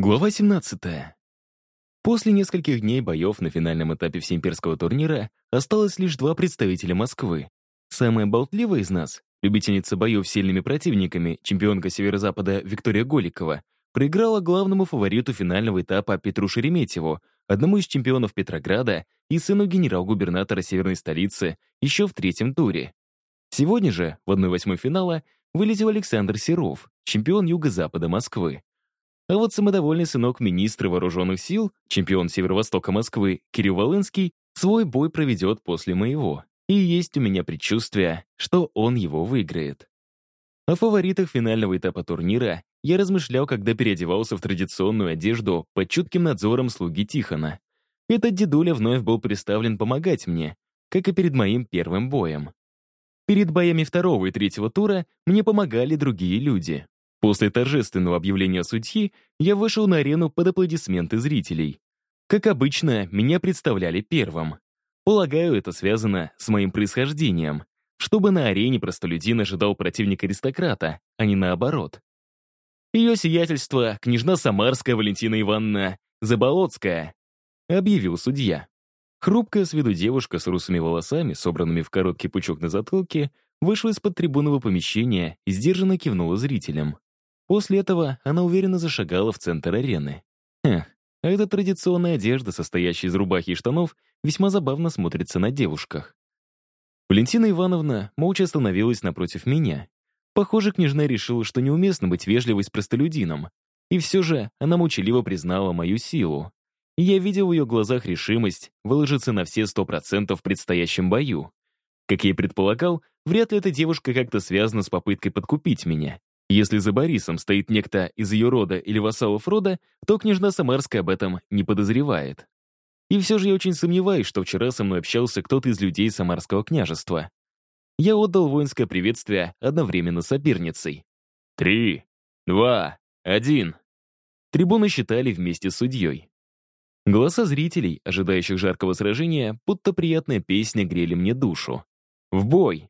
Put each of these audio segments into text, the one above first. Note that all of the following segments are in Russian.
Глава 17. После нескольких дней боев на финальном этапе всеимперского турнира осталось лишь два представителя Москвы. Самая болтливая из нас, любительница боев с сильными противниками, чемпионка Северо-Запада Виктория Голикова, проиграла главному фавориту финального этапа Петру Шереметьеву, одному из чемпионов Петрограда и сыну генерал-губернатора северной столицы, еще в третьем туре. Сегодня же, в 1-8 финала, вылетел Александр Серов, чемпион Юго-Запада Москвы. А вот самодовольный сынок министра вооруженных сил, чемпион Северо-Востока Москвы, Кирилл Волынский, свой бой проведет после моего. И есть у меня предчувствие, что он его выиграет. О фаворитах финального этапа турнира я размышлял, когда переодевался в традиционную одежду под чутким надзором слуги Тихона. Этот дедуля вновь был представлен помогать мне, как и перед моим первым боем. Перед боями второго и третьего тура мне помогали другие люди. После торжественного объявления судьи я вышел на арену под аплодисменты зрителей. Как обычно, меня представляли первым. Полагаю, это связано с моим происхождением, чтобы на арене простолюдин ожидал противника-аристократа, а не наоборот. Ее сиятельство, княжна Самарская Валентина Ивановна Заболоцкая, объявил судья. Хрупкая с виду девушка с русыми волосами, собранными в короткий пучок на затылке, вышла из-под трибунного помещения и сдержанно кивнула зрителям. После этого она уверенно зашагала в центр арены. А эта традиционная одежда, состоящая из рубахи и штанов, весьма забавно смотрится на девушках. Валентина Ивановна молча остановилась напротив меня. Похоже, княжна решила, что неуместно быть вежливой с простолюдином. И все же она молчаливо признала мою силу. Я видел в ее глазах решимость выложиться на все сто процентов в предстоящем бою. Как я и предполагал, вряд ли эта девушка как-то связана с попыткой подкупить меня. Если за Борисом стоит некто из ее рода или вассалов рода, то княжна Самарская об этом не подозревает. И все же я очень сомневаюсь, что вчера со мной общался кто-то из людей Самарского княжества. Я отдал воинское приветствие одновременно соперницей. «Три, два, один». Трибуны считали вместе с судьей. Голоса зрителей, ожидающих жаркого сражения, будто приятная песня грели мне душу. «В бой!»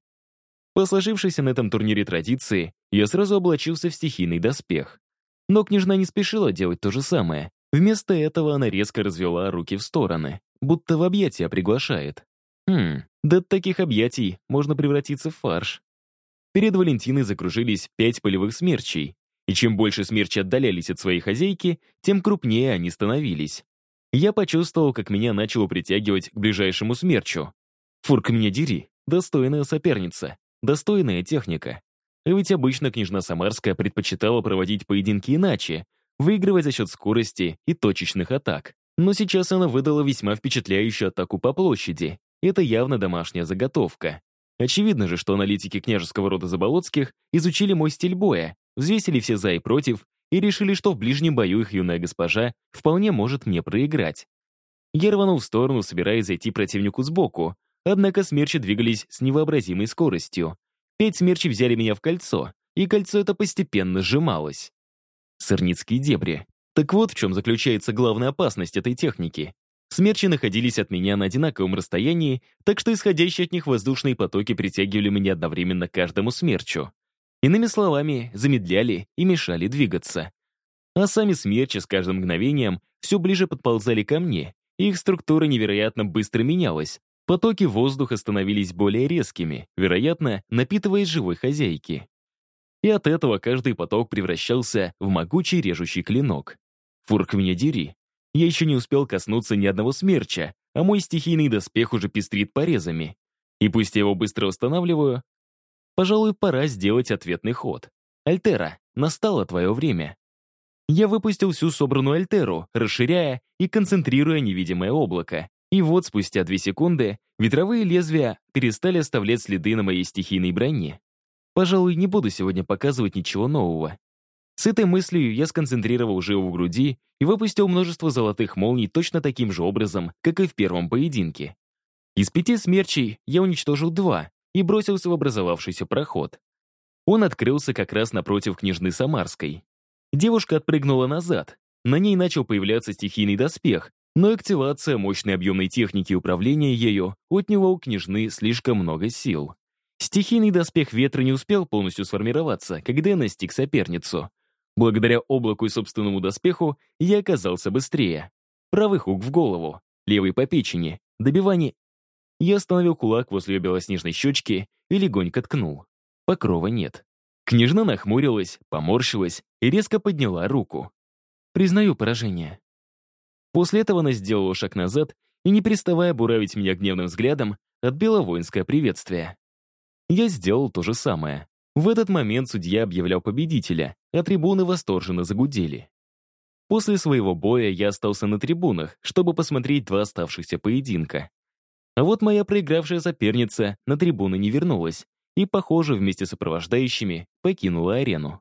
По сложившейся на этом турнире традиции, я сразу облачился в стихийный доспех. Но княжна не спешила делать то же самое. Вместо этого она резко развела руки в стороны, будто в объятия приглашает. Хм, да от таких объятий можно превратиться в фарш. Перед Валентиной закружились пять полевых смерчей, и чем больше смерчи отдалялись от своей хозяйки, тем крупнее они становились. Я почувствовал, как меня начало притягивать к ближайшему смерчу. Фурк меня дери, достойная соперница. Достойная техника. А ведь обычно княжна Самарская предпочитала проводить поединки иначе, выигрывать за счет скорости и точечных атак. Но сейчас она выдала весьма впечатляющую атаку по площади. Это явно домашняя заготовка. Очевидно же, что аналитики княжеского рода Заболоцких изучили мой стиль боя, взвесили все за и против и решили, что в ближнем бою их юная госпожа вполне может мне проиграть. Я рванул в сторону, собираясь зайти противнику сбоку, Однако смерчи двигались с невообразимой скоростью. Пять смерчей взяли меня в кольцо, и кольцо это постепенно сжималось. Сырницкие дебри. Так вот в чем заключается главная опасность этой техники. Смерчи находились от меня на одинаковом расстоянии, так что исходящие от них воздушные потоки притягивали меня одновременно к каждому смерчу. Иными словами, замедляли и мешали двигаться. А сами смерчи с каждым мгновением все ближе подползали ко мне, и их структура невероятно быстро менялась, Потоки воздуха становились более резкими, вероятно, напитываясь живой хозяйки. И от этого каждый поток превращался в могучий режущий клинок. Фурк меня дери. Я еще не успел коснуться ни одного смерча, а мой стихийный доспех уже пестрит порезами. И пусть я его быстро устанавливаю, пожалуй, пора сделать ответный ход. Альтера, настало твое время. Я выпустил всю собранную Альтеру, расширяя и концентрируя невидимое облако. И вот спустя две секунды ветровые лезвия перестали оставлять следы на моей стихийной броне. Пожалуй, не буду сегодня показывать ничего нового. С этой мыслью я сконцентрировал живо в груди и выпустил множество золотых молний точно таким же образом, как и в первом поединке. Из пяти смерчей я уничтожил два и бросился в образовавшийся проход. Он открылся как раз напротив княжны Самарской. Девушка отпрыгнула назад. На ней начал появляться стихийный доспех, но активация мощной объемной техники управления ею отняла у княжны слишком много сил. Стихийный доспех ветра не успел полностью сформироваться, когда я настиг соперницу. Благодаря облаку и собственному доспеху я оказался быстрее. Правый хук в голову, левый по печени, добивание. Я остановил кулак возле ее белоснежной щечки и легонько ткнул. Покрова нет. Княжна нахмурилась, поморщилась и резко подняла руку. Признаю поражение. После этого она сделала шаг назад и, не переставая буравить меня гневным взглядом, отбила воинское приветствие. Я сделал то же самое. В этот момент судья объявлял победителя, а трибуны восторженно загудели. После своего боя я остался на трибунах, чтобы посмотреть два оставшихся поединка. А вот моя проигравшая соперница на трибуны не вернулась и, похоже, вместе с сопровождающими покинула арену.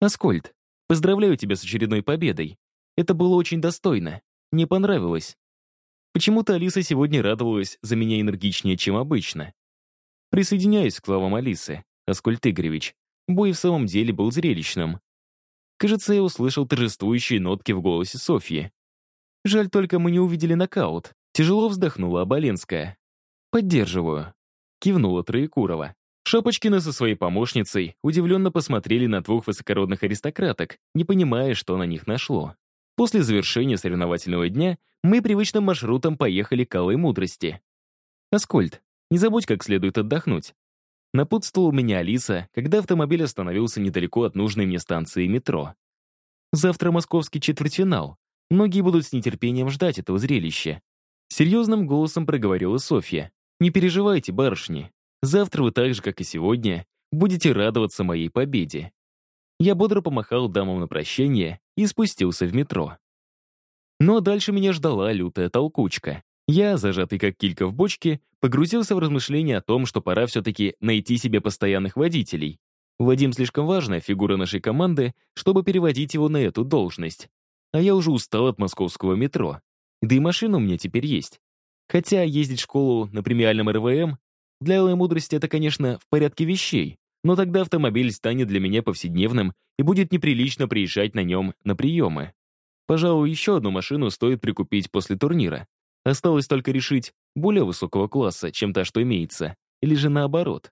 «Аскольд, поздравляю тебя с очередной победой. Это было очень достойно. Мне понравилось. Почему-то Алиса сегодня радовалась за меня энергичнее, чем обычно. Присоединяюсь к словам Алисы, Аскольд Игоревич. Бой в самом деле был зрелищным. Кажется, я услышал торжествующие нотки в голосе Софьи. Жаль только мы не увидели нокаут. Тяжело вздохнула Оболенская. «Поддерживаю», — кивнула Троекурова. Шапочкина со своей помощницей удивленно посмотрели на двух высокородных аристократок, не понимая, что на них нашло. После завершения соревновательного дня мы привычным маршрутом поехали к Алой Мудрости. «Аскольд, не забудь как следует отдохнуть». Напутствовала меня Алиса, когда автомобиль остановился недалеко от нужной мне станции метро. Завтра московский четвертьфинал. Многие будут с нетерпением ждать этого зрелища. Серьезным голосом проговорила Софья. «Не переживайте, барышни. Завтра вы так же, как и сегодня, будете радоваться моей победе. Я бодро помахал дамам на прощание и спустился в метро. Но дальше меня ждала лютая толкучка. Я, зажатый как килька в бочке, погрузился в размышления о том, что пора все-таки найти себе постоянных водителей. Вадим слишком важная фигура нашей команды, чтобы переводить его на эту должность. А я уже устал от московского метро. Да и машина у меня теперь есть. Хотя ездить в школу на премиальном РВМ для Алой Мудрости это, конечно, в порядке вещей, но тогда автомобиль станет для меня повседневным и будет неприлично приезжать на нем на приемы. Пожалуй, еще одну машину стоит прикупить после турнира. Осталось только решить, более высокого класса, чем та, что имеется, или же наоборот.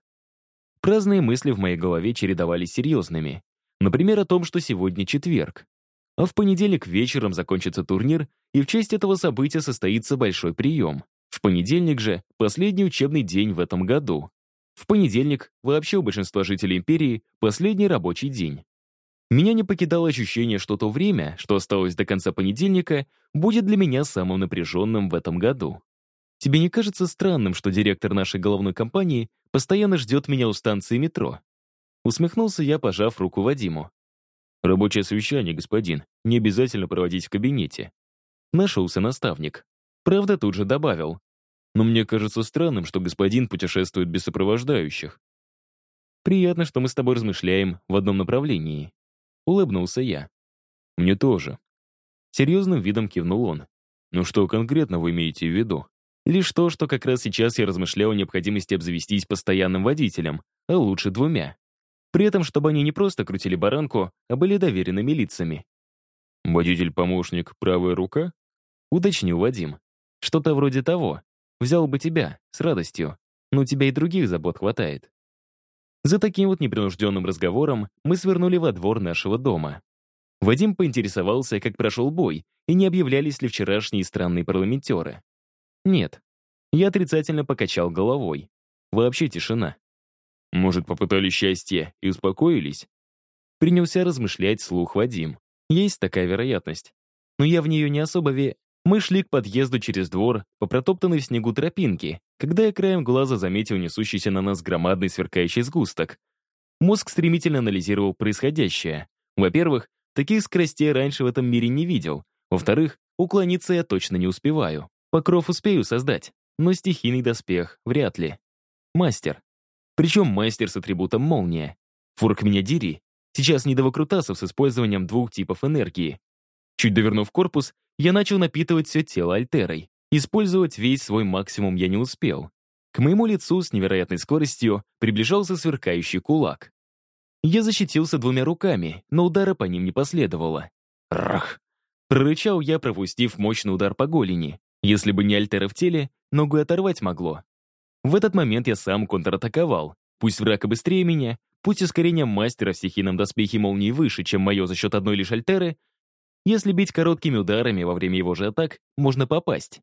Праздные мысли в моей голове чередовались серьезными. Например, о том, что сегодня четверг. А в понедельник вечером закончится турнир, и в честь этого события состоится большой прием. В понедельник же последний учебный день в этом году. В понедельник вообще у большинства жителей империи последний рабочий день. Меня не покидало ощущение, что то время, что осталось до конца понедельника, будет для меня самым напряженным в этом году. Тебе не кажется странным, что директор нашей головной компании постоянно ждет меня у станции метро? Усмехнулся я, пожав руку Вадиму. Рабочее совещание, господин, не обязательно проводить в кабинете. Нашелся наставник. Правда, тут же добавил. Но мне кажется странным, что господин путешествует без сопровождающих. Приятно, что мы с тобой размышляем в одном направлении. Улыбнулся я. Мне тоже. Серьезным видом кивнул он. Ну что конкретно вы имеете в виду? Лишь то, что как раз сейчас я размышлял о необходимости обзавестись постоянным водителем, а лучше двумя. При этом, чтобы они не просто крутили баранку, а были доверенными лицами. «Водитель-помощник, правая рука?» — уточнил Вадим. «Что-то вроде того. Взял бы тебя, с радостью, но у тебя и других забот хватает. За таким вот непринужденным разговором мы свернули во двор нашего дома. Вадим поинтересовался, как прошел бой, и не объявлялись ли вчерашние странные парламентеры. Нет. Я отрицательно покачал головой. Вообще тишина. Может, попытали счастье и успокоились? Принялся размышлять слух Вадим. Есть такая вероятность. Но я в нее не особо ве... Мы шли к подъезду через двор по протоптанной снегу тропинке, когда я краем глаза заметил несущийся на нас громадный сверкающий сгусток. Мозг стремительно анализировал происходящее. Во-первых, таких скоростей раньше в этом мире не видел. Во-вторых, уклониться я точно не успеваю. Покров успею создать, но стихийный доспех вряд ли. Мастер. Причем мастер с атрибутом молния. Фурк меня дери. Сейчас не до выкрутасов с использованием двух типов энергии. Чуть довернув корпус, я начал напитывать все тело альтерой. Использовать весь свой максимум я не успел. К моему лицу с невероятной скоростью приближался сверкающий кулак. Я защитился двумя руками, но удара по ним не последовало. Рах! Прорычал я, пропустив мощный удар по голени. Если бы не альтера в теле, ногу оторвать могло. В этот момент я сам контратаковал. Пусть враг и быстрее меня, пусть ускорение мастера в стихийном доспехе молнии выше, чем мое за счет одной лишь альтеры, если бить короткими ударами во время его же атак, можно попасть.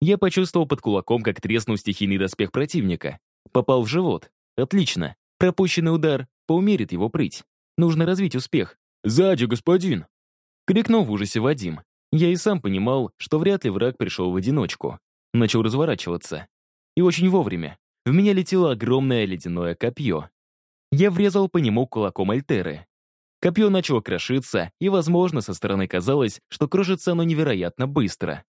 Я почувствовал под кулаком, как треснул стихийный доспех противника. Попал в живот. Отлично. Пропущенный удар поумерит его прыть. Нужно развить успех. «Сзади, господин!» Крикнул в ужасе Вадим. Я и сам понимал, что вряд ли враг пришел в одиночку. Начал разворачиваться. И очень вовремя. В меня летело огромное ледяное копье. Я врезал по нему кулаком Альтеры. Копье начало крошиться, и, возможно, со стороны казалось, что кружится оно невероятно быстро.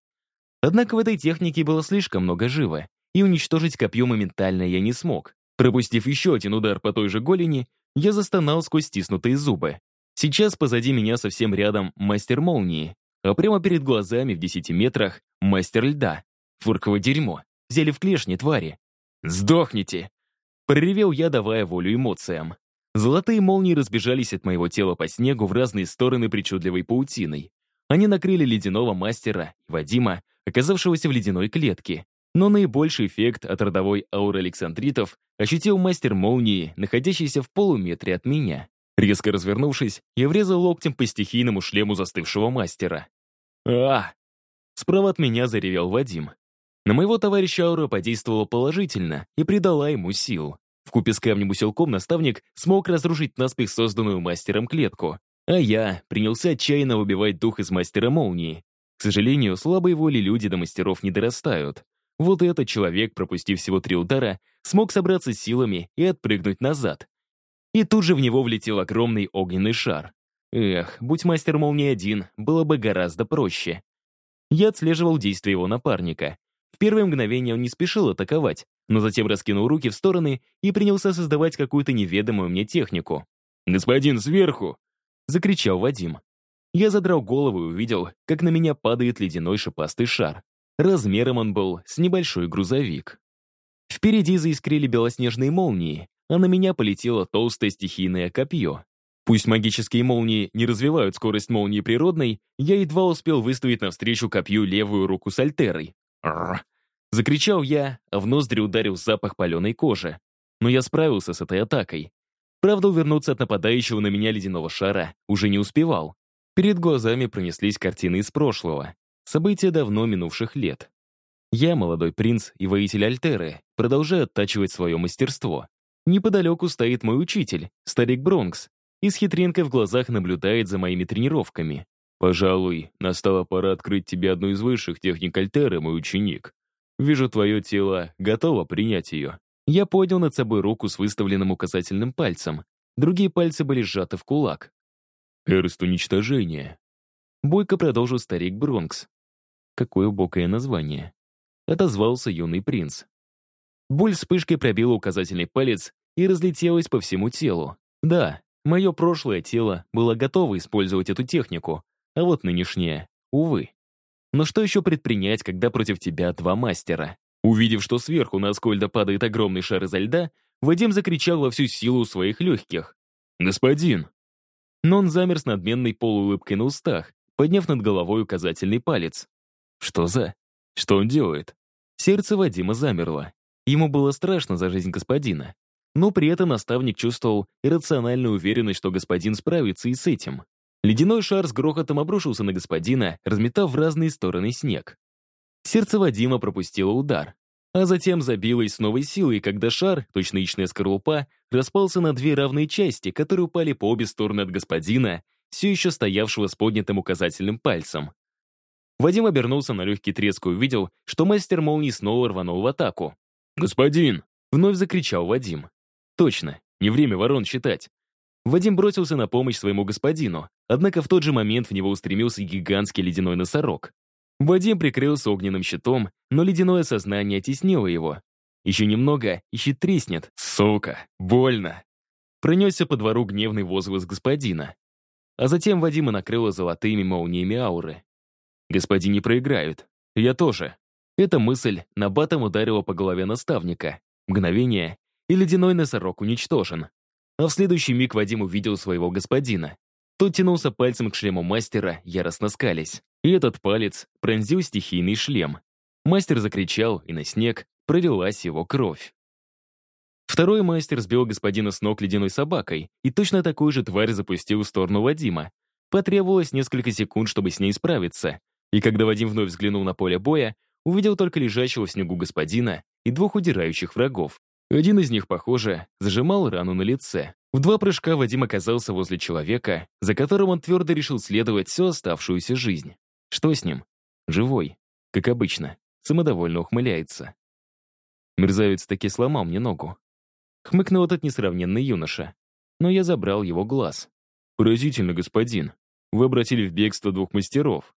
Однако в этой технике было слишком много живо, и уничтожить копье моментально я не смог. Пропустив еще один удар по той же голени, я застонал сквозь стиснутые зубы. Сейчас позади меня совсем рядом мастер молнии, а прямо перед глазами в десяти метрах мастер льда. Фурковое дерьмо. Взяли в клешни твари. «Сдохните!» Проревел я, давая волю эмоциям. Золотые молнии разбежались от моего тела по снегу в разные стороны причудливой паутиной. Они накрыли ледяного мастера Вадима, оказавшегося в ледяной клетке. Но наибольший эффект от родовой ауры Александритов ощутил мастер молнии, находящийся в полуметре от меня. Резко развернувшись, я врезал локтем по стихийному шлему застывшего мастера. а Справа от меня заревел Вадим. На моего товарища аура подействовала положительно и придала ему сил. Вкупе с камнем-усилком наставник смог разрушить наспех созданную мастером клетку, а я принялся отчаянно убивать дух из мастера молнии. К сожалению, слабой воли люди до мастеров не дорастают. Вот этот человек, пропустив всего три удара, смог собраться силами и отпрыгнуть назад. И тут же в него влетел огромный огненный шар. Эх, будь мастер молнии один, было бы гораздо проще. Я отслеживал действия его напарника. В первое мгновение он не спешил атаковать, но затем раскинул руки в стороны и принялся создавать какую-то неведомую мне технику. «Господин, сверху!» — закричал Вадим. Я задрал голову и увидел, как на меня падает ледяной шипастый шар. Размером он был с небольшой грузовик. Впереди заискрили белоснежные молнии, а на меня полетело толстое стихийное копье. Пусть магические молнии не развивают скорость молнии природной, я едва успел выставить навстречу копью левую руку с альтерой. Рррр. Закричал я, а в ноздри ударил запах паленой кожи. Но я справился с этой атакой. Правда, увернуться от нападающего на меня ледяного шара уже не успевал. Перед глазами пронеслись картины из прошлого. События давно минувших лет. Я, молодой принц и воитель Альтеры, продолжаю оттачивать свое мастерство. Неподалеку стоит мой учитель, старик Бронкс, и с хитринкой в глазах наблюдает за моими тренировками. «Пожалуй, настала пора открыть тебе одну из высших техник Альтеры, мой ученик. Вижу, твое тело готово принять ее». Я поднял над собой руку с выставленным указательным пальцем. Другие пальцы были сжаты в кулак. «Эрст уничтожения». Бойко продолжил старик Бронкс. Какое убогое название. Отозвался юный принц. Боль вспышкой пробила указательный палец и разлетелась по всему телу. Да, мое прошлое тело было готово использовать эту технику, а вот нынешнее — увы. Но что еще предпринять, когда против тебя два мастера? Увидев, что сверху на Аскольда падает огромный шар изо льда, Вадим закричал во всю силу своих легких. «Господин!» Но он замер с надменной полуулыбкой на устах, подняв над головой указательный палец. «Что за? Что он делает?» Сердце Вадима замерло. Ему было страшно за жизнь господина. Но при этом наставник чувствовал иррациональную уверенность, что господин справится и с этим. Ледяной шар с грохотом обрушился на господина, разметав в разные стороны снег. Сердце Вадима пропустило удар, а затем забилось с новой силой, когда шар, точно яичная скорлупа, распался на две равные части, которые упали по обе стороны от господина, все еще стоявшего с поднятым указательным пальцем. Вадим обернулся на легкий треск и увидел, что мастер молнии снова рванул в атаку. «Господин!» — вновь закричал Вадим. «Точно, не время ворон считать. Вадим бросился на помощь своему господину, однако в тот же момент в него устремился гигантский ледяной носорог. Вадим прикрылся огненным щитом, но ледяное сознание оттеснило его. Еще немного, и щит треснет. Сука, больно. Пронесся по двору гневный возглас господина. А затем Вадима накрыло золотыми молниями ауры. Господин не проиграют. Я тоже. Эта мысль набатом ударила по голове наставника. Мгновение, и ледяной носорог уничтожен. А в следующий миг Вадим увидел своего господина. Тот тянулся пальцем к шлему мастера, яростно скались. И этот палец пронзил стихийный шлем. Мастер закричал, и на снег пролилась его кровь. Второй мастер сбил господина с ног ледяной собакой, и точно такую же тварь запустил в сторону Вадима. Потребовалось несколько секунд, чтобы с ней справиться. И когда Вадим вновь взглянул на поле боя, увидел только лежащего в снегу господина и двух удирающих врагов. Один из них, похоже, зажимал рану на лице. В два прыжка Вадим оказался возле человека, за которым он твердо решил следовать всю оставшуюся жизнь. Что с ним? Живой. Как обычно. Самодовольно ухмыляется. Мерзавец таки сломал мне ногу. Хмыкнул этот несравненный юноша. Но я забрал его глаз. «Поразительно, господин. Вы обратили в бегство двух мастеров».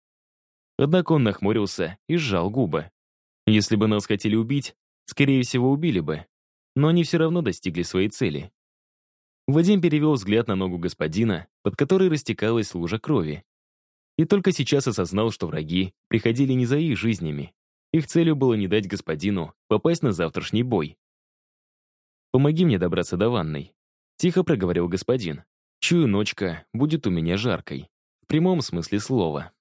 Однако он нахмурился и сжал губы. Если бы нас хотели убить, скорее всего, убили бы. Но они все равно достигли своей цели. Вадим перевел взгляд на ногу господина, под которой растекалась лужа крови. И только сейчас осознал, что враги приходили не за их жизнями. Их целью было не дать господину попасть на завтрашний бой. «Помоги мне добраться до ванной», — тихо проговорил господин. «Чую, ночка будет у меня жаркой. В прямом смысле слова».